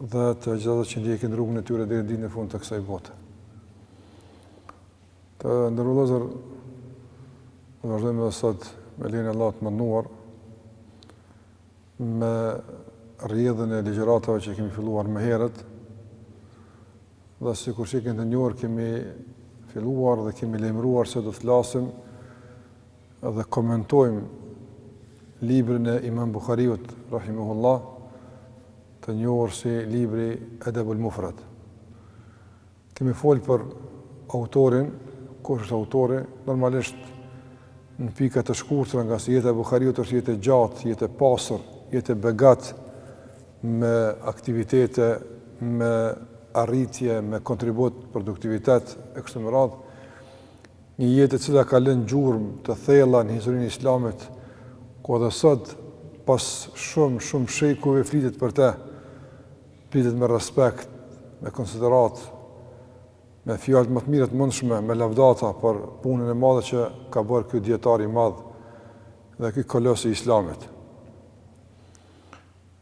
dhe të gjithë ata që ndjekin rrugën e tyre deri në ditën e fundit të kësaj bote. Të nderuar vëllezër, ne vazhdojmë dhe sot me lejen e Allahut të madhëruar, me rrjedhën e ligjëratave që kemi filluar më herët, dhe sikurse e keni të njohur, kemi filluar dhe kemi lajmëruar se do të flasim dhe komentojmë librin e Imam Bukhariut rahimahullah të njohur si libri Edebul Mufrad. Kemi fol për autorin, kush është autori, normalisht në pika të shkurtra ngase jeta e Bukhariut është jetë e gjatë, jetë e pasur, jetë e begat me aktivitete, me arritje, me kontribut, produktivitet e kështu me radhë. Një jetë e cila ka lënë gjurmë të thella në historinë e Islamit, ku edhe sot pas shumë shumë shekujve flitet për te, flitet me respekt, me konsideratë, me fjalët më të mira të mundshme, me lavdata për punën e madhe që ka bërë ky dietar i madh dhe ky kolos i Islamit.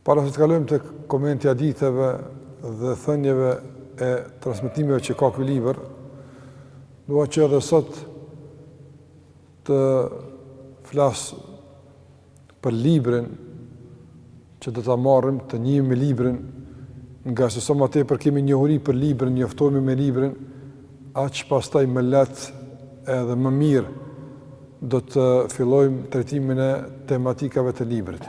Para se të kalojmë tek komenti i haditheve dhe thënieve e transmetimeve që ka ky libër, dua që edhe sot të flas për librin që do ta marrim, të njihemi me librin, ngase sa më tepër kemi njohuri për librin, njoftohemi me librin, aq pastaj më lehtë edhe më mirë do të fillojmë trajtimin e tematikave të librit.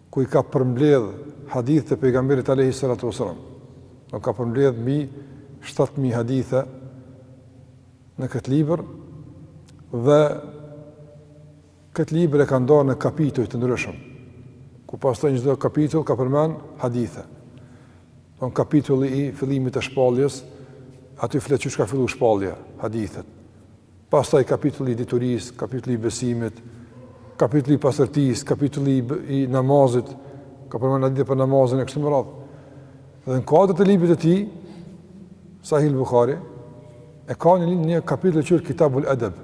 ku i ka përmbledh hadithet e Pejgamberit alejhi salatu ves selam. Don ka përmbledh mbi 7000 hadithe në këtë libër dhe këtë libër e ka ndarë në kapituj të ndryshëm. Ku pastaj çdo kapitull ka përmend hadithe. Don kapitulli i fillimit të shpalljes, aty flet qysh ka fillu shpallja, hadithet. Pastaj kapitulli i diturisë, kapitulli i besimit, kapitulli i pastërtisë, kapitulli i namazit, ka përmend hadithe për namazin e kështu me radhë. Dhe në kuadër të librit të tij Sahihul Bukhari e ka një, një kapitull që quhet Kitabul Edeb.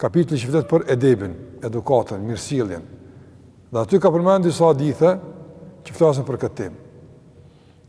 Kapitulli që flet për edebin, edukatën, mirësjelljen. Dhe aty ka përmend disa hadithe që flasin për këtë temë.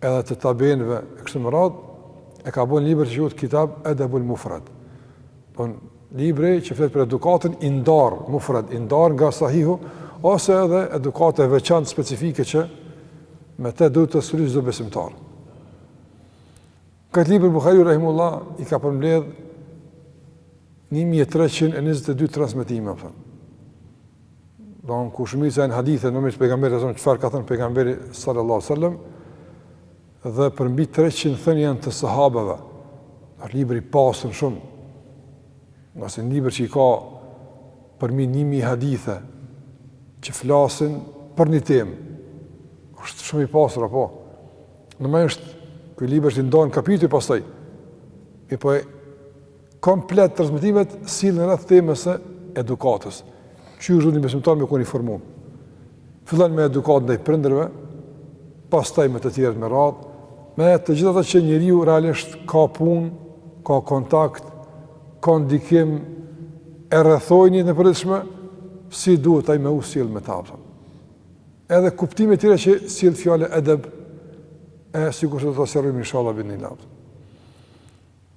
edhe të tabiinëve e kështu me radhë, e ka bën libër që quhet Kitab Edebul Mufrad. Don libri që flet për edukatën i ndar, Mufrad i ndar nga Sahihu ose edhe edukata e veçantë specifike që me të duhet të stoliset çdo besimtar. Në këtë libër Buhariu rahimullah i ka përmbledh 1322 transmetime apo. Domethënë ku shumica janë hadithe domethënë pejgamberi çfarë ka thënë pejgamberi sallallahu alajhi wasallam dhe për mbi 300 thënie janë të sahabeve. Është libër i pasur shumë. Ngase një libër që i ka përmbi një mijë hadithe që flasin për një temë. është shumë i pasur, apo? Nuk është, ky libër është i ndamë në kapituj pastaj, mirëpo komplet transmetimet sillen rreth temës së edukatës, qysh duhet një besimtar me kon i formum. Fillon me edukatë ndaj prindrëve, pastaj me të tjerët me radhë, me të gjithë ata që njeriu realisht ka punë, ka kontakt, ka ndikim, e rrethojnë në jetën e përditshme, si duhet ai me u sjellë me ta, apo. edhe kuptime tjera që sjell fjala edeb e sikurse do ta sqarojmë inshallah bi idhnilah.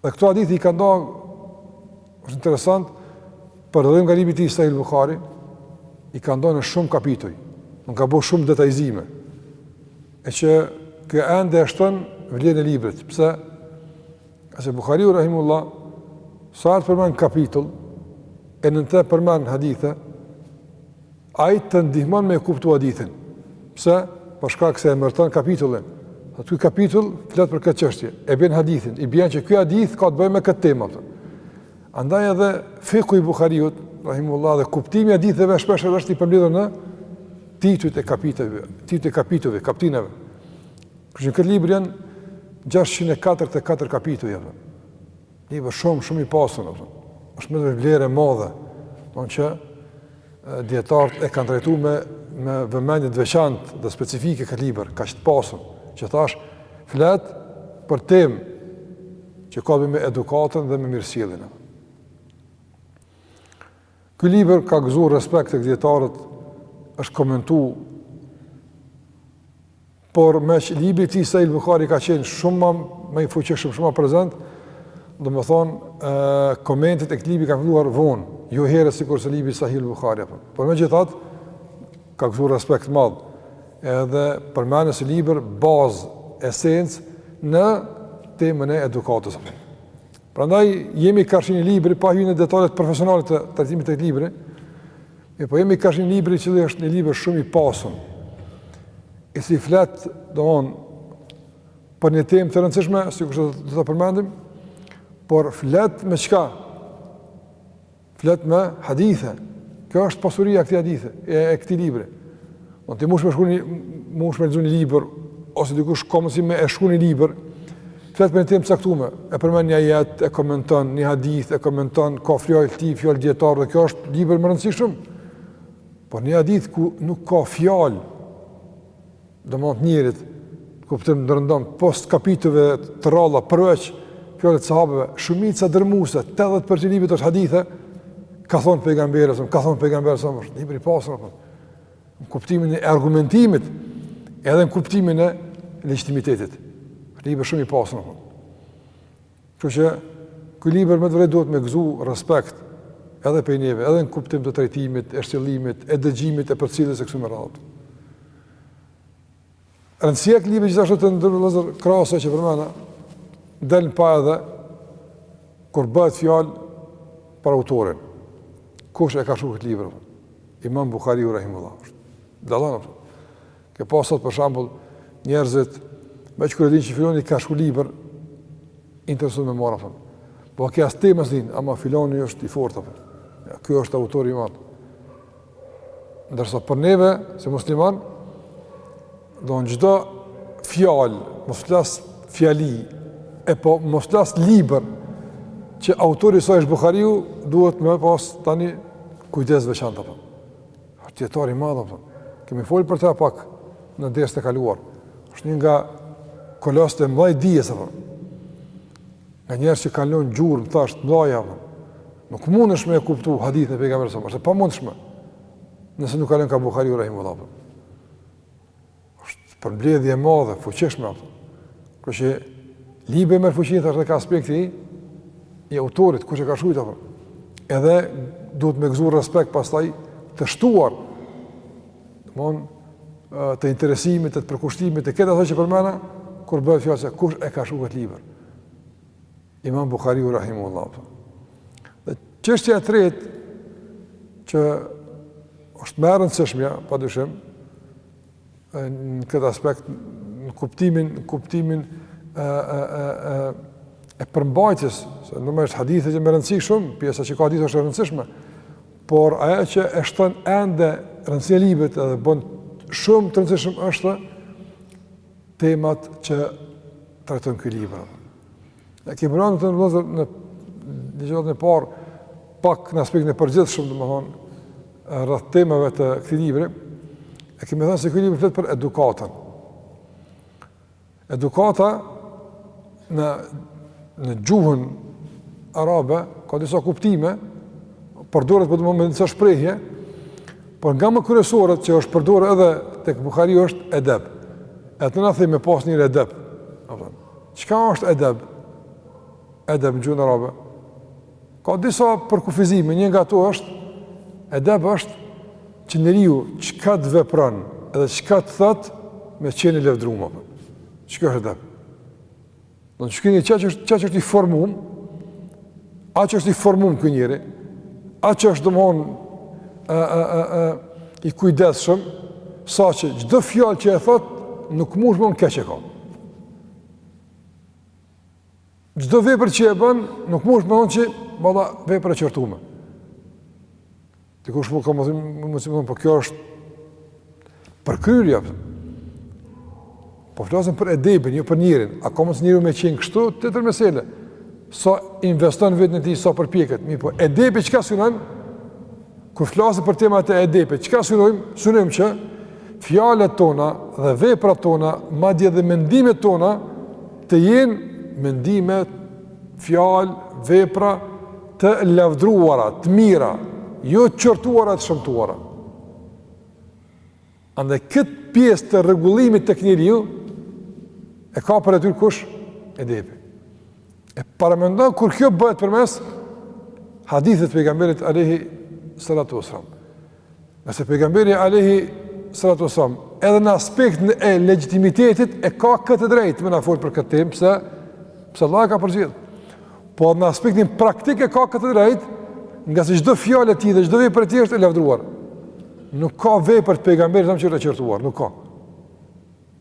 Dhe këto hadithe i ka nda është interesant për dallim nga libri i tij Sahih Bukhari i ka nda në shumë kapituj. Nuk ka bo shumë detajzime. E që kjo ende e shton vlerën e librit. Pse? Ngase Bukhariu rahimullah sa herë përmend kapitull e nën të përmend hadithe Ai të ndihmon me e kuptu hadithin. Pse? Për shkak se e emërton kapitullin. A, ky kapitull flet për këtë çështje. E bjen hadithin, i bjen që ky hadith ka të bëjë me këtë temë apo. Andaj edhe fiku i Buhariut, rahimullah dhe kuptimi i haditheve shpesh është i përmbledhur në titujt e kapitujve, titujt e kapitujve, kaptinave. Kështu që në këtë libër janë 644 kapituj apo. Libër shumë, shumë i pasur, është me vlerë të madhe, meqë dijetarët e kanë trajtu me, me vëmendje të veçantë dhe specifike këtë libër, kaq të pasun, që thashë, flet për temë që ka të bëjë me edukatën dhe me mirësjelljen. Ky libër ka gëzu respekt tek dijetarët, është komentu Por meqë libri i tij Sahih Bukhari ka qenë shumë më i fuqishëm, shumë më prezent, domethënë, ë komentet e këtij libri kanë filluar vonë, jo herë sikur se libri Sahih Bukhari apo. Por megjithatë ka gëzu respekt të madh. Edhe përmendet si libër bazë esencë në temën e edukatës. Prandaj jemi karshi një libri pa hyrë në detalet profesionale të trajtimit të këtij libri. Mirëpo jemi karshi një libri i cili është një libër shumë i pasur. I cili flet, domthon për një temë të rëndësishme, sikurse do ta përmendim, por flet me çka? Flet me hadithe. Kjo është pasuria e këtij hadithe, e, e këtij libri. Ti munesh me shkru, munesh me lexu ni libër ose dikush ka mundësi me e shkru ni libër. Flet me një temë të caktume, e përmend një ajet, e komenton një hadith, e komenton ka fjalë të tij, fjalë të dijetarëve dhe kjo është libër i rëndësishëm. Por një hadith ku nuk ka fjalë Domethënë të njerit, kuptim të dominon, pos kapitujve të rralla përveç, fjalët e sahabëve, shumica dërmuse, 80 për qind e librit është hadithe, ka thonë pejgamberi, ka thonë pejgamberi a.s., është libër i pasun, apo, në kuptimin e argumentimit, edhe në kuptimin e legitimitetit. Libër shumë i pasun, apo. Kështu që ky libër me të vërtetë duhet me gëzu respekt edhe prej neve, edhe në kuptim e trajtimit, e shtjellimit, e dëgjimit, e përcjelljes e kështu me radhë. Rëndësia e këtij libri gjithashtu të nderuar vëllezër krahas asaj që përmenda del në pah edhe kur bëhet fjalë për autorin. Kush e ka shkruar këtë libër? Imam Buhariu rahimullahu. Dallon. Ke pa ti sot për shembull njerëzit veç kur e dinë që filani ka shkru libër interesohen me marrë, apo. Po ka që as temën s'e din, ama filani është i fortë apo. Ja, ky është autor i madh. Ndërsa për neve si musliman domethënë çdo fjalë, mos flas fjali e po mos flas libër që autori i saj është Buhariu, duhet me pas tani kujdes të veçantë apo. Është dijetar i madh apo? Kemi folur për të pak në dersin e kaluar. Është një nga kolosët e mëdhenj të dijes apo? Nga njerëz që kanë lënë gjurmë thashë të mëdha apo? Nuk mundesh me e kuptu hadithin e pejgamberit a.s., është e pamundshme. Nëse nuk kalon kah Buhariu rahimullahu. është përmbledhje e madhe, fuqishme apo. Kështu që libri merr fuqinë thashë edhe kah aspekti i autorit, kush e ka shkruar apo. Edhe duhet me gëzuar respekt pastaj të shtuar. Domthon të interesimit, të përkushtimit, të krejt ato që përmenda, kur bëhet fjalë se kush e ka shkruar këtë libër. Imam Bukhariu rahimehullah. Dhe çështja e tretë që është më e rëndësishmja, padyshim, në këtë aspekt në kuptimin në kuptimin e e e e e përmbajtjes, se domethënë është hadithe është me rëndësi shumë, pjesa që ka hadithe është e rëndësishme, por ajo që e shton ende rëndësinë e librit edhe e bën shumë të rëndësishëm është temat që trajton ky libër. E kemi përmend në një të parë, pak në aspektin e përgjithshëm domethonë, rreth temave të këtij libri, e kemi thonë se ky libër flet për edukatën. Edukata në, në gjuhën arabe, ka disa kuptime, përdoret për po domethonë disa shprejhje, por nga më kryesoret që është përdor edhe tek Buhariu është edeb. E te na themi me pas njeri edeb. Çka është edeb? Edeb në gjuhën arabe. Ka disa përkufizime, një nga to është, edeb është që njeriu çka të vepron edhe çka të thot me qenë e lavdrume. Çka është edeb? Domethonë kini, aq është i formum, aq është i formum ky njeri, aq është domthon ë ë ë ë i kujdesshëm, saqë çdo fjalë që e thot nuk mundesh me thon keq e ka. Çdo vepër që e bën nuk mundesh me thon që valla vepër e qortume. Dikush ka me thënë, po kjo është përkryrja. Po flasim për edebin, jo për njerin. A ka mundësi njeri me qenë kështu, tjetër mesele. Sa investon veten e tij, sa përpjeket. Mirëpo, edebi çka synon? Kur flasim për temat e edebit, çka synojmë? Synojmë që fjalët tona dhe veprat tona, madje edhe mendimet tona, të jenë mendime, fjalë, vepra, të lavdruara, të mira, jo të qortuara e të shëmtuara. Andaj këtë pjesë të rregullimit tek njeriu e ka për detyrë kush? Edebi. E paramendon kur kjo bëhet përmes haditheve të pejgamberit alayhi salatu wasallam. Ngase pejgamberi alayhi salatu wasallam edhe në aspektin e legjitimitetit e ka këtë të drejtë me na fol për këtë temë pse pse Allahu e ka përzgjedhë. Por në aspektin praktik e ka këtë të drejtë, ngase çdo fjalë e tij dhe çdo vepër e tij është e lavdruar. Nuk ka vepër të pejgamberit tonë që është e qortuar, nuk ka.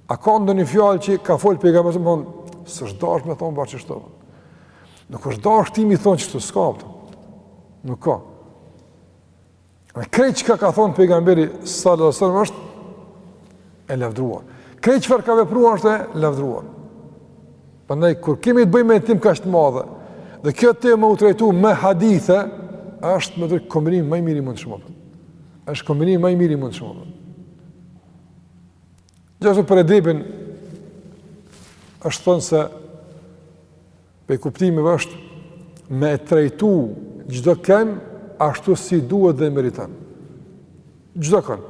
A ka ndonjë fjalë që ka fol pejgamberi me thon s'është dash me thon bash qështu. Nuk është dash ti me thon qështu, s'ka. Nuk ka. Dhe krejt çka ka thonë pejgamberi sallallahu alaihi wasallam është e lavdruar. Krejt çfarë ka vepruar është e lavdruar. Prandaj kur kemi të bëjmë me temë kaq të madhe, dhe kjo temë me u trajtu me hadithe, është me të vërtetë kombinimi ma i mirë i mundshëm. Është kombinimi ma i mirë i mundshëm. Gjithashtu për edebin, është thonë se Prej kuptimeve është me e trajtu çdo ken ashtu si duhet dhe meriton. Çdo ken.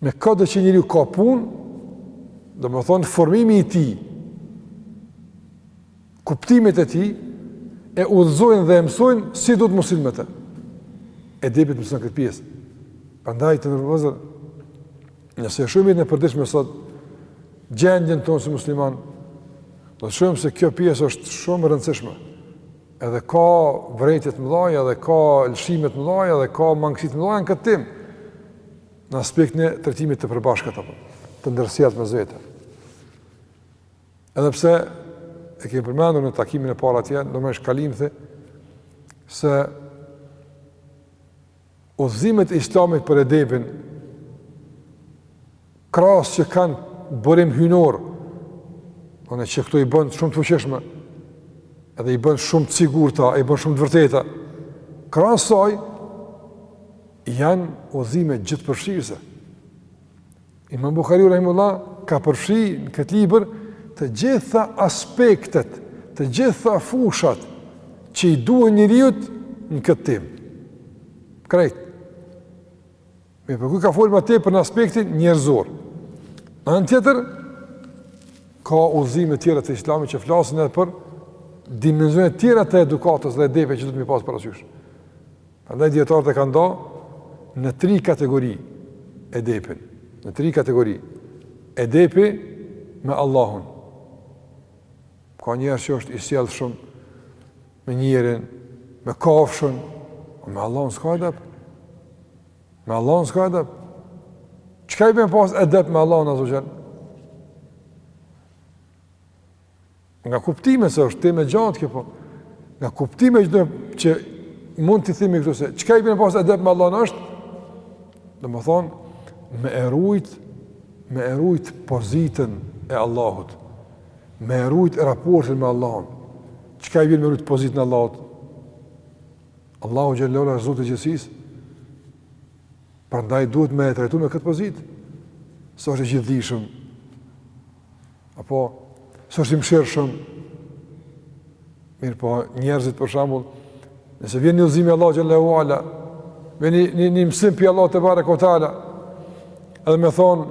Me këdo që njeriu ka punë, domethënë formimi i tij, kuptimet e tij, e udhëzojnë dhe e mësojnë si duhet me u sill me të. Edebi ta mëson këtë pjesë. Prandaj të nderuar vëllezër, nëse shohim të përditshmen sot, gjendjen tonë si musliman, do të shohim se kjo pjesë është shumë e rëndësishme, edhe ka vërejtje të mëdhaja, edhe ka lëshime të mëdhaja, edhe ka mangësi të mëdhaja në këtë temë, në aspektin e trajtimit të përbashkët, apë, të ndërsjellë mes vete. Edhe pse, e kemi përmendur në takimin e parë atje, në mënyrë kalimthi, se Udhëzimet e Islamit për edebin, krahas që kanë burim hyjnor, gjë që këto i bën shumë të fuqishme, edhe i bën shumë të sigurta, i bën shumë të vërteta. Krahas kësaj janë udhëzime gjithëpërfshirëse. Imam Buhariu rahimullah ka përfshi në këtë libër të gjitha aspektet, të gjitha fushat që i duhen njeriut në këtë temë. Krejt. Mirëpo ky ka folë ma tepër në aspektin njerëzor. Në anën tjetër, ka udhëzime tjera të Islamit që flasin edhe për dimensionet tjera të edukatës dhe edepit që duhet me i pasë parasysh. Prandaj dietarët e kanë nda në tri kategori edepin, në tri kategori. Edepi me Allahun. Ka njerëz që është i sjellshëm me njeriun, me kafshën, po me Allahun s'ka edep. Me Allahun s'ka edep. Çka i bjen me pas edep me Allahun azze ve xhel? Nga kuptimet se është temë e gjatë kjo po. Nga kuptimet që, që mund të themi këtu se çka i bjen me pas edep me Allahun është domethënë me e rujt me e rujt pozitën e Allahut. Me e rujt raportin me Allahun. Çka i bjen me e rujt pozitën e Allahut? Allahu xhelle ve ala është Zoti i gjithësisë. Prandaj duhet me e trajtu me këtë pozitë. Se është i gjithëdijshëm apo se është i mëshirshëm, mirëpo njerëzit për shembull, nëse vjen një udhëzim i Allahut xhelle ve ala, vjen një, një, një mësim për Allahut tebareke ve teala, edhe me thonë,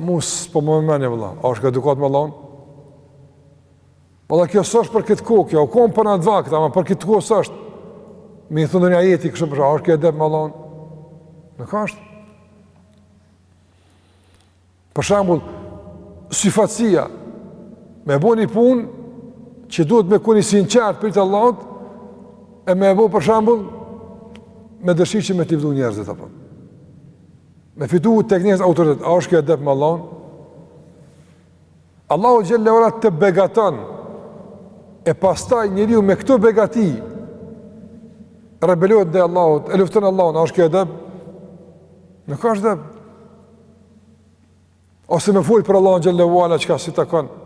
mus, po më me meni vëlla, a është kjo edukatë me Allahun? Vëlla, kjo s'është për këtë kohë, kjo, o ka qenë për në atë vakt këta, ama për këtë kohë s'është, me i thënë një ajeti, kështu për shembull, a është ky edep me Allahun? Nuk është. Për shembull, syfaqësia, me bo një punë që duhet me kon i sinqertë për hir të Allahut, e me bo për shembull, me dëshirë që me t'livdu njerëzit, apo. Me fitu tek njerëzit autoritet, a është kjo edep me Allahun? Allahu xhelle ue ala të begaton, e pastaj njeriu me këto begati, rebelohet ndaj Allahut, e lufton Allahun, a është kjo edep? Nuk është edep Ose me folë për Allah në gjëllë e ala që ka si të kanë.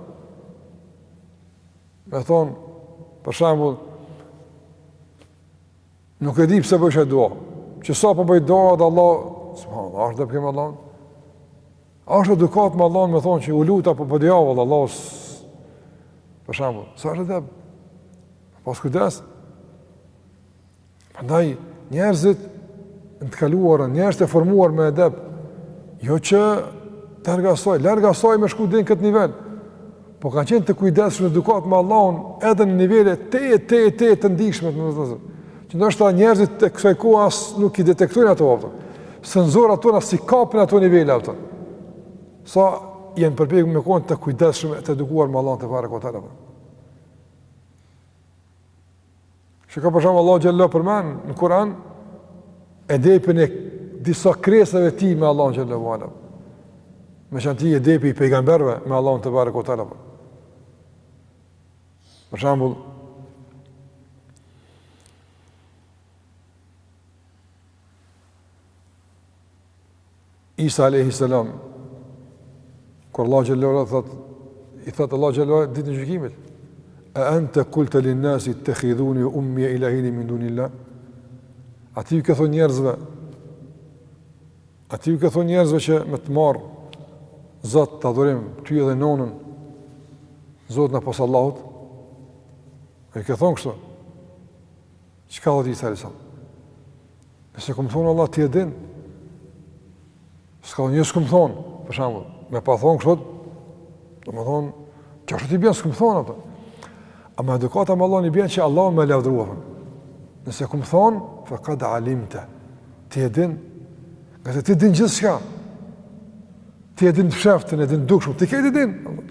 Me thonë, për shambull, nuk e di pëse bëjshë e dua. Që sa për po bëjë dua dhe Allah, së më thonë, ashtë dhe për kemë Allah. Ashtë edukat me Allah, me thonë që u luta për po për diavë dhe Allah, për shambull, së ashtë dhe, pas kujtesë, Prandaj njerëzit në të kaluarën, njerëz të formuar me edep, jo që larg asaj, larg asaj me shku deri në këtë nivel. Po kanë qenë të kujdesshëm n'edukatë me Allahun edhe në nivele të e të e të e të ndieshme që ndoshta njerëzit e kësaj kohe as nuk i detektojnë ato apo. Senzorat tona s'i kapin ato nivele apo. Sa janë përpjek me kon të kujdesshëm e të edukuar me Allahun tebareke ue teala. Shiko për shembull Allahu xhallahu përmend në Kur'an edepin e disa krijesave të tij me Allahun xhelle ue ala. Në veçanti edepi i pejgamberëve me Allahun tebareke ue teala. Për shembull Isa alayhi salam kur Allah xhallahu thot i thot Allah xhallahu ditën e gjykimit a anta qulta lin nas ittakhiduni wa ummiya ilahayni min dunillah a ti ju ke thonë njerëzve a ti ju ke thonë njerëzve që me të marrë Zot të adhurim, ty edhe nonën, Zotna pos Allahut, ju ke thonë kështu, Çka thot Isa alayhi salam? Nëse kom thonë Allah ti e din, s'ka thonë s'kom thonë, për shembull, me pas thonë kështu, do me thonë, që është ti bjen s'kom thonë ato. Ama edukata me Allahun e bjen që Allah me lefdrua, nëse kom thonë, faqad alimtah, ti e din, ngase ti din gjithçka, ti e din të fshehtën, e din të dukshmen, ti ke ti din, Allah.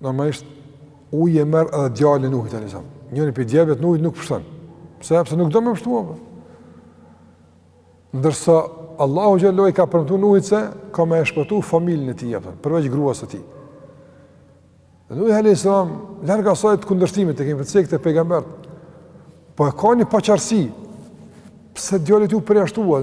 Normalisht uji e merr edhe djalin e Nuhit alayhis salam. Njëri prej djemve të Nuhit nuk pështon. Pse? Sepse nuk do me pështu apo. Ndërsa Allahu xhallahu i ka premtuar Nuhit se ka me shpëtu familjen e tij apo përveç gruas së tij. Nuhi alayhis salam larg asaj të kundërshtimit të kemi përse këtë pejgamber. Po e ka një paqartësi. Pse djali i tij u përjashtua?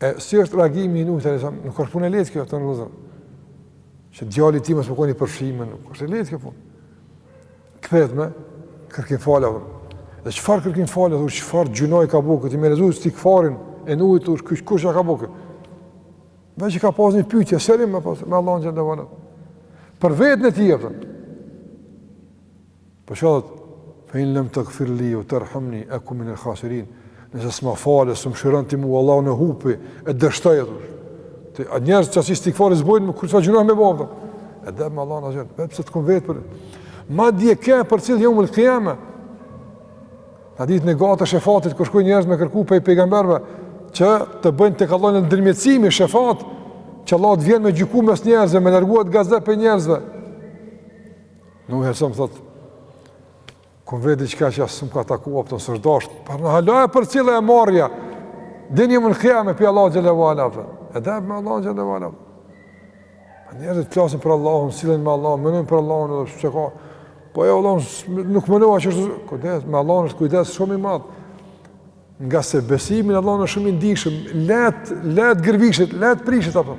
E si është reagimi i Nuhit alayhis salam? Nuk është punë e lehtë kjo të ndodhë. Që djali i tij mos me kon i përfshimë, nuk është e lehtë kjo punë. Kthehet me kërku falje. Dhe çfarë kërkim falje, thotë çfarë gjynahi ka bëu këtë me rezultat si kfarin e Nuhit, thotë kush kush ja ka bëu këtë. Dhe që ka pas një pytje, sërim me, pas, me Allah xhele Për vetën e tij, thotë. Po çka thot? Fe in lem tegfir li ue terhamni ekun minel khasirin. Nëse s'ma falë, s'më mëshiron ti mu Allahu unë hupi e dështoj. E ti ka njerëz që as istigfar s'bojnë me kurrsesi gjynahe me bo. Edhe Allahu na zot, pse të konvet për. Madje kë për cilën jeumul kijame. Atë ditë në kohë të shefatit kur shkojnë njerëz me kërku prej pejgamberve që të bëjnë të kërkojnë ndërmjetësimi shefat që Allah të vjen me gjyku mes njerëzve, me largu at gazep prej njerëzve. Nuhi selam thotë, ku e di çka asë sëmë ka taku optën së rëdashtë, për në halaj e për cilën e mora, dhe një më në kja me prej Allahut Xhele ue Ala, e dhe me Allahun Xhele ue Ala. Njerëzit të flasin për Allahun, sillen me Allahun, menojnë për Allahun, dhe çka, po e Allah, nuk menon a çka është, kujdes, me Allahun është kujdes shumë i madh, ngase besimi në Allahun është shumë i ndishëm, leht leht gërvishtet, leht prishet apo.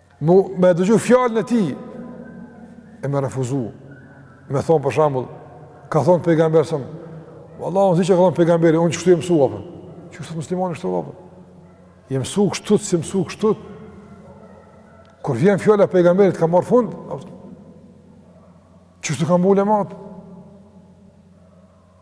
Mu, me dëgju fjalën e tij, e me refuzu, me thonë për shembull, ka thonë pejgamberi selam, vallah, unë s'di çka ka thonë pejgamberi, unë qështu jem msu, apo, qështu muslimani kështu, apo, jem msu kështu, si jem msu kështu, kur vjen fjala e pejgamberit, ka marr fund, apo, qështu kanë ulemat,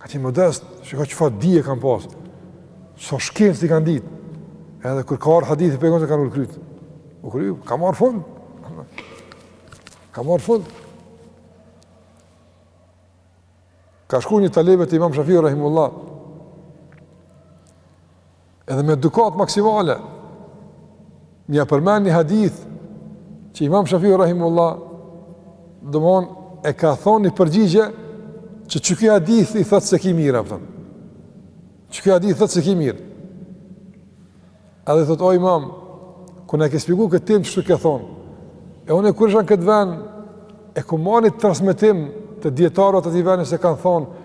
Kanë qenë modest, shiko çfarë dije kanë pas. Sa shkencë i kanë ditë. Edhe kur ka ardhur hadithi pejgamberit kanë ul kryt. U kry, ka marr fund. Ka marr fund. Ka shku një talebe te imam Shafiu Rahimullah Edhe me edukatë maksimale, ia përmen një hadith që imam Shafiu Rahimullah domethonë e ka thonë një përgjigje që qiky hadith i thotë s'e ki mirë, a kupton. qiky hadith i thotë s'e ki mirë. Edhe i thotë, o imam, kur na e ke shpjegu këtë temë qështu ke thonë, e unë kur isha në këtë ven, e kom marr ni transmetim te dijetarët e atij veni se kanë thonë,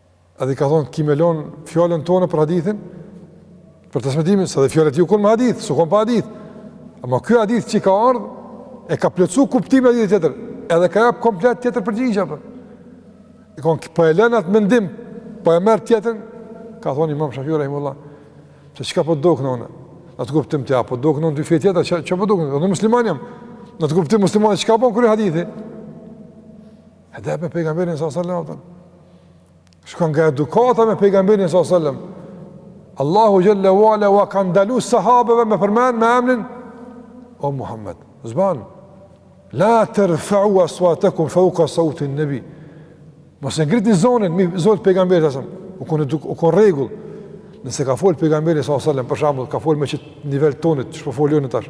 Edhe i ka thonë, ki me lonë fjalën tonde për hadithin, për transmetimin, se edhe fjala jo u konë me hadith, s'u konë pa hadith. Ama ky hadith që i ka ardhë, e ka plotsu kuptimin e hadithit tjetër, edhe ka japë komplet tjetër përgjigje. Për. Po. I ka thonë, po e lënë atë mendim, po po e merr tjetër, ka thonë imam Shafiu Rahimullah, se çka po dokna unë, në kuptim të ja, po dokna unë dy fjetë tjetër, çka, çka po dokna unë, unë musliman jam, në të kuptim musliman, çka po ma kur hadithi, Edep me pejgamberin sa sallam thon. Shkon nga edukata me pejgamberin sa sallam. Allahu jalla wala ua ka ndalu sahabeve me përmend me emrin o Muhammed. S'ban. La tarfa'u aswatakum fawqa sawti an-nabi. Mos e ngritni zonin mi zonin e pejgamberit sa U kon eduk, u kon rregull. Nëse ka folë pejgamberi s.a.s. për shambull, ka folë me qëtë nivel tonit, që po foli one tash.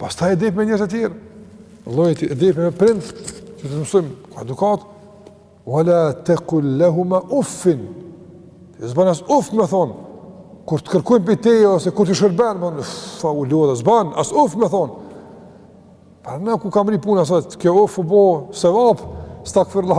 Pastaj edepi me njerëz të tjerë, llojet, edepi me prind, që të mësojmë, ka edukatë, wala tekul lehuma uffin, që s'ban as uff me thonë, kur të kërkojnë prej teje, ose kur t'i shërben, më në fa u lodhë, s'ban, as uff me thonë, Për ne ku ka mrri puna, sot kjo uff u bo sevap, stakfirllah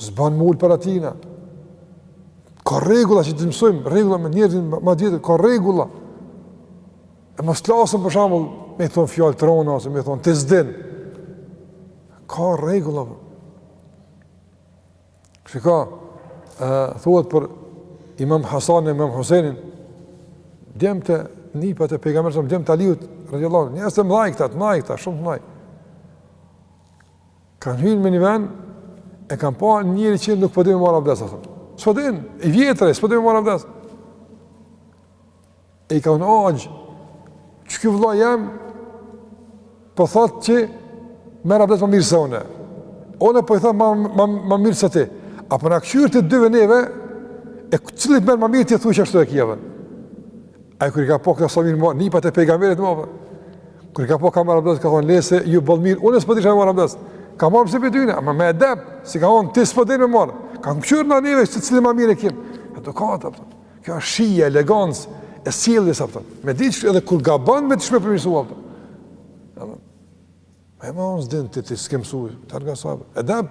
S'ban me u ul para tina. Ka rregulla që të mësojmë, rregulla me njerëzit ma t'vjetër, ka rregulla. E mos flasim për shembull me i thon fjalë t'rona ose me i thon ti s'din. Ka rregulla. Shiko, ë thuhet për Imam Hasan e Imam Husejnin, djemtë nipat e pejgamberit sa djemtë e Aliut radiallahu anhu njerëz të mdhaj këta të mdhaj këta shumë të mdhaj Kanë hyrë me një vend, e kanë pa njëri që nuk po di me marrë avdes, a thotë. S'po di, i vjetër e, s'po di me marrë avdes. E i kanë thonë axhë, qiky vlla jem po thotë që merr avdes ma mirë se une. One po i thom ma, ma, ma mirë se ti. A po na kqyr të dyve neve, e cili merr ma mirë të thuj qashtu e kjeve. Ai kur i ka pa këta sa mirë nipat e pejgamberit më apo. Kur i ka pa kah marrin abdes ka thonë le se ju bën mirë, unë s'po dishna me marr abdes. Ka marr pse prej tyne, ama me edep, s'i ka thonë ti s'po din me marr. Ka kqyrna neve se cili ma mirë kim. Ato ka ata. Kjo është shija, elegancë e sjelljes apo. Me ditë edhe kur gabon me të shme përmirësu apo. Apo. Ai me thon s'din ti ti s'ke msu, targa sa. Edep.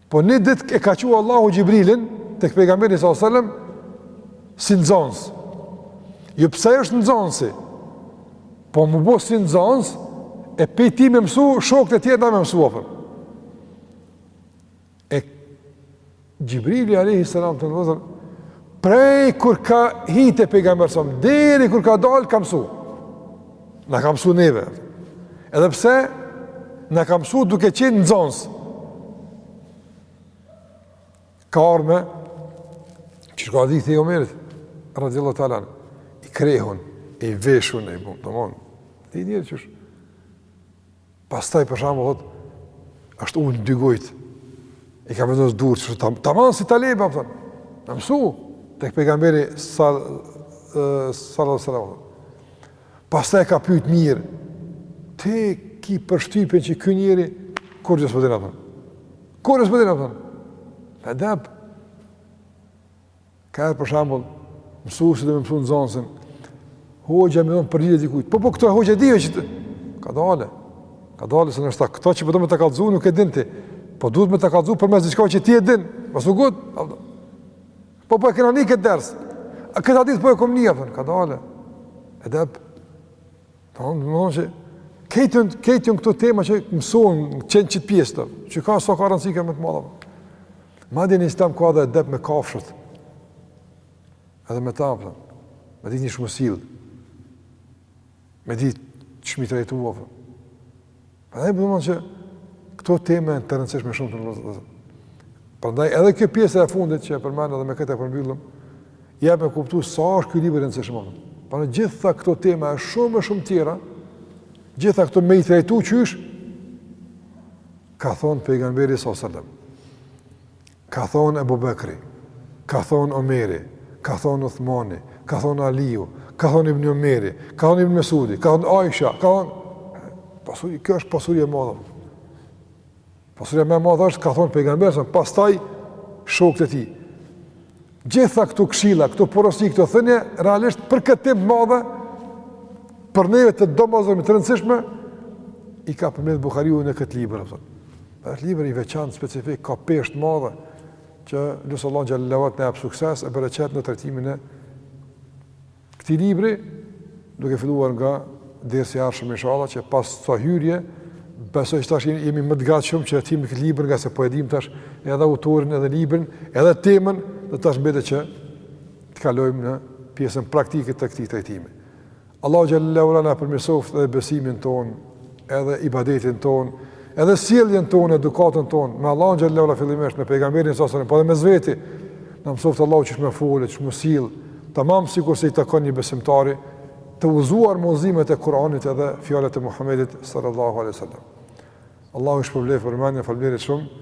Po një ditë e ka çu Allahu Xhibrilin tek pejgamberi s.a.s. si nxonës. Jo pse është nxonësi, po me u bo si nxonës, e pej tij me mësu, shokët e tjerë na me mësu, a po. E Xhibrili a.s. vëllezër, prej kur ka hi te pejgamberi s.a.s. deri kur ka dalë, ka mësu. Na ka mësu neve. Edhe pse, na ka mësu duke qenë nxonës. Ka ardhë, që shko hadithi i Omerit, radijallahu teala anh, i krehun, i veshun, i bum, domethon, ti njërë që shë. Pastaj për shembull thotë, është ulë dy gujt. I ka vendosur durt. Tamam si talebe apo. Me mësu tek pejgamberi sallallahu alaihi wasallam. Pastaj ka pyet mirë. Ti ki përshtypjen që ky njeri korrespondon apo. Korrespondon apo? Me edeb. Ka herë për shembull, mësuesi do me mësu nxënësin. Hoxha me i dhon përgjigje dikujt. Po po këtë e hoxha di unë... kadale. Kadale se ndoshta këto që po do me ta kallëzu nuk e din ti. Po duhet me ta kallëzu përmes diçka që ti e din. Mos u gut. Po po e kena ni këtë ders. A këta ditën po e kom ni, kadale. Edeb. Po, do të thonë që krejt janë këto tema që mësohen qën qit pjesë të, që ka sa ka rëndësi, ka më të madhe. Madje në Islam ka edhe edeb me kafshët. Edhe me ta apo. Me ditë qysh me u sill. Me ditë qysh me i trajtu, apo. Prandaj them që këto tema të rëndësishme shumë. Prandaj edhe kjo pjesë e fundit që e përmend edhe me këtë e përmbyllëm, ja me kuptu sa është ky libri i rëndësishëm. Për gjitha këto tema e shumë e shumë tjera, gjitha këto me i trajtu qysh ka thonë pejgamberi s.a.s. Ka thonë Ebu Bekri, ka thonë Omeri, ka thonë Uthmani, ka thonë Aliu, ka thonë Ibn Omeri, ka thonë Ibn Mesudi, ka thonë Aisha, ka thonë... Pasuri, kjo është pasuri e madhe. Pasuria ma e madhe është, ka thonë pejgamberi s.a.s., pastaj shokët e tij. Gjitha këto këshilla, këto porosi, këto thënie, realisht për këtë temë t'madhe, për neve të domosdo të rëndësishme, i ka përmbledh Bukhariu në këtë libër. Dhe është libër i veçanë, specifik, ka peshë t'madhe, që lusim Allahun xhelle ala të na jep sukses e bereqet në trajtimin e Këtij libri, duke filluar nga dersi i ardhshëm inshallah që pas kësaj hyrje besoj se tash jemi më të gatshëm që t'i hymë këtë libër ngase po e dim tash edhe autorin edhe librin, edhe temën, dhe tash mbetet që të kalojmë në pjesën praktike të këtij trajtimi. Allahu xhelle ve ala na përmirësoftë edhe besimin tonë. edhe ibadetin tonë, edhe sjelljen tonë, edukatën tonë me Allahun xhelle ve ala fillimisht me pejgamberin s.a.s., po edhe mes veti. Na mësoft Allahu qysh me folë, qysh me u sill, tamam sikurse i takon një besimtari të udhëzuar me udhëzimet e Kur'anit edhe fjalët e Muhamedit sallallahu alaihi wasallam. Allahu ju shpërbleftë për vëmendjen, faleminderit shumë.